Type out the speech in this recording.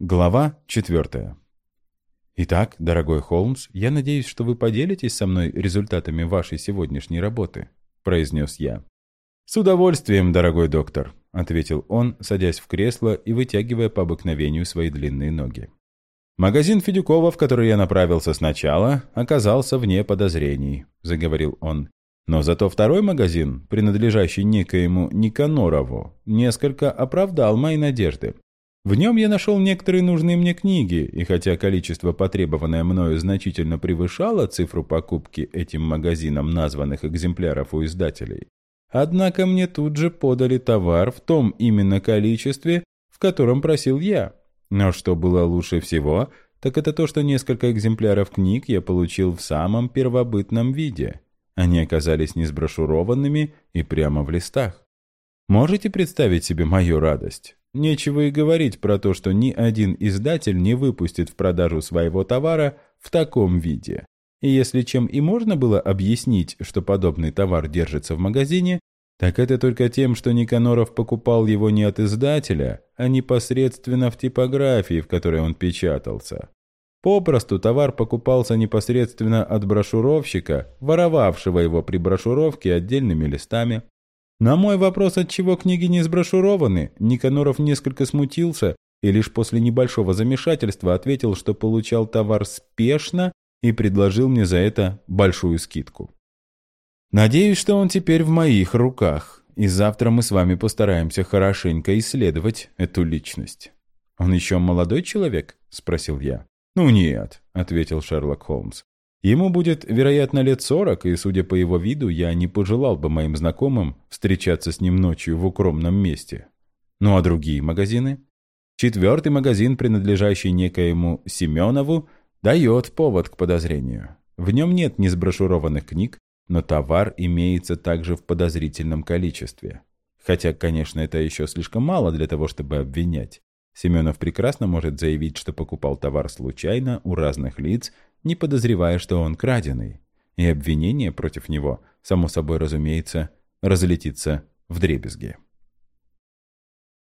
Глава четвертая. Итак, дорогой Холмс, я надеюсь, что вы поделитесь со мной результатами вашей сегодняшней работы, произнес я. С удовольствием, дорогой доктор, ответил он, садясь в кресло и вытягивая по обыкновению свои длинные ноги. Магазин Федюкова, в который я направился сначала, оказался вне подозрений, заговорил он. Но зато второй магазин, принадлежащий некоему Никанорову, несколько оправдал мои надежды. В нем я нашел некоторые нужные мне книги, и хотя количество, потребованное мною, значительно превышало цифру покупки этим магазином названных экземпляров у издателей, однако мне тут же подали товар в том именно количестве, в котором просил я. Но что было лучше всего, так это то, что несколько экземпляров книг я получил в самом первобытном виде. Они оказались не сброшурованными и прямо в листах. Можете представить себе мою радость? Нечего и говорить про то, что ни один издатель не выпустит в продажу своего товара в таком виде. И если чем и можно было объяснить, что подобный товар держится в магазине, так это только тем, что Никаноров покупал его не от издателя, а непосредственно в типографии, в которой он печатался. Попросту товар покупался непосредственно от брошюровщика, воровавшего его при брошюровке отдельными листами. На мой вопрос, от чего книги не сброшурованы, Никаноров несколько смутился и лишь после небольшого замешательства ответил, что получал товар спешно и предложил мне за это большую скидку. Надеюсь, что он теперь в моих руках, и завтра мы с вами постараемся хорошенько исследовать эту личность. «Он еще молодой человек?» – спросил я. «Ну нет», – ответил Шерлок Холмс. Ему будет, вероятно, лет сорок, и, судя по его виду, я не пожелал бы моим знакомым встречаться с ним ночью в укромном месте. Ну а другие магазины? Четвертый магазин, принадлежащий некоему Семенову, дает повод к подозрению. В нем нет несброшурованных книг, но товар имеется также в подозрительном количестве. Хотя, конечно, это еще слишком мало для того, чтобы обвинять. Семенов прекрасно может заявить, что покупал товар случайно у разных лиц, не подозревая, что он краденый. И обвинение против него, само собой разумеется, разлетится в дребезги.